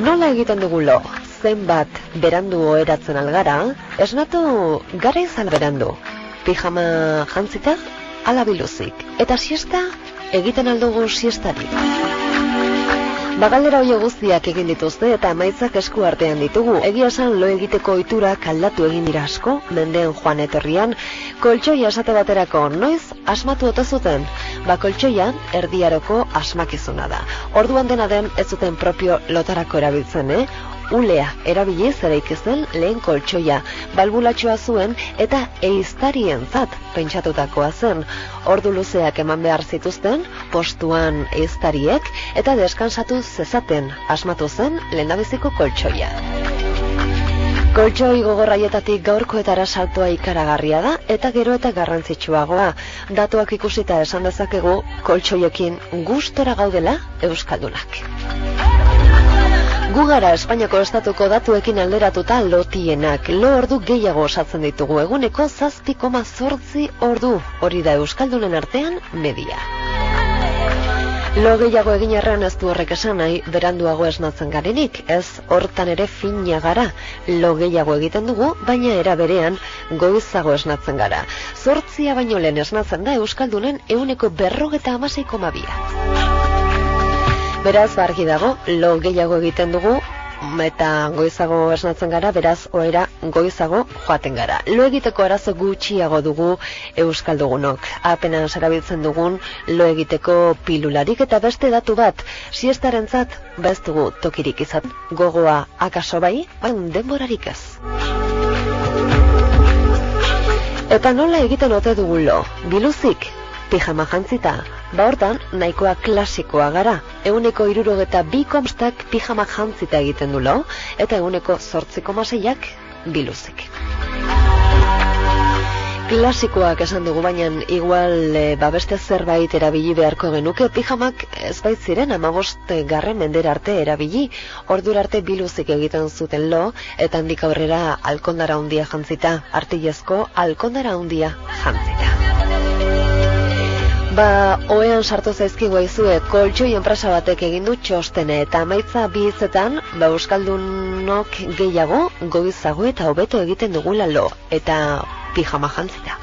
Nola egiten dugu lo? Zenbat berandu oheratzen algara, esnatu gara izan berandu. Pijama jantzita, ala biluzik. Eta siesta, egiten aldugu siestarik. Bagaldera hoi guztiak egin dituzte eta emaitzak esku artean ditugu. Egia esan lo egiteko oiturak aldatu egin dira asko, mendeen joan etorrian, koltsoia esate baterako noiz asmatu ote zuten. Ba koltsoia erdiaroko asmakizuna da. Orduan dena den ez zuten propio lotarako erabiltzen, eh? ulea erabili zeraik zen lehen koltsoia, balbulatxoa zuen eta eiztarien zat pentsatutakoa zen. Ordu luzeak eman behar zituzten, postuan eiztariek eta deskansatu zezaten asmatu zen lehendabiziko koltsoia. Koltsoi gogorraietatik gaurkoetara saltoa ikaragarria da eta gero eta garrantzitsuagoa. Datuak ikusita esan dezakegu koltsoiekin gustora gaudela euskaldunak. Gu gara Espainiako estatuko datuekin alderatuta lotienak. Lo ordu gehiago osatzen ditugu eguneko zazpi koma zortzi ordu. Hori da Euskaldunen artean media. Lo gehiago egin erran ez du horrek esan nahi, beranduago esnatzen garenik, ez hortan ere fina gara. Lo gehiago egiten dugu, baina era berean goizago esnatzen gara. Zortzia baino lehen esnatzen da Euskaldunen euneko berrogeta amasei koma Beraz, argi dago, lo gehiago egiten dugu, eta goizago esnatzen gara, beraz, oera goizago joaten gara. Lo egiteko arazo gutxiago dugu Euskaldugunok. Apenas erabiltzen dugun lo egiteko pilularik eta beste datu bat, siestaren zat, bez dugu tokirik izan. Gogoa akaso bai, bain denborarik ez. Eta nola egiten ote dugu lo? Biluzik, pijama jantzita, Ba hortan, nahikoa klasikoa gara. Eguneko irurogeta bi komstak pijama jantzita egiten du lo, eta eguneko sortziko maseiak biluzik. Klasikoak esan dugu baina igual e, ba beste zerbait erabili beharko genuke pijamak ez bait ziren amabost garren mendera arte erabili ordur arte biluzik egiten zuten lo eta handik aurrera alkondara handia jantzita artilezko alkondara handia jantzita. Ba, oean sartu zaizki guaizue, koltsoi enpresa batek egin du txostene eta amaitza bihizetan, ba, euskaldunok gehiago, goizago eta hobeto egiten dugula lo, eta pijama jantzita.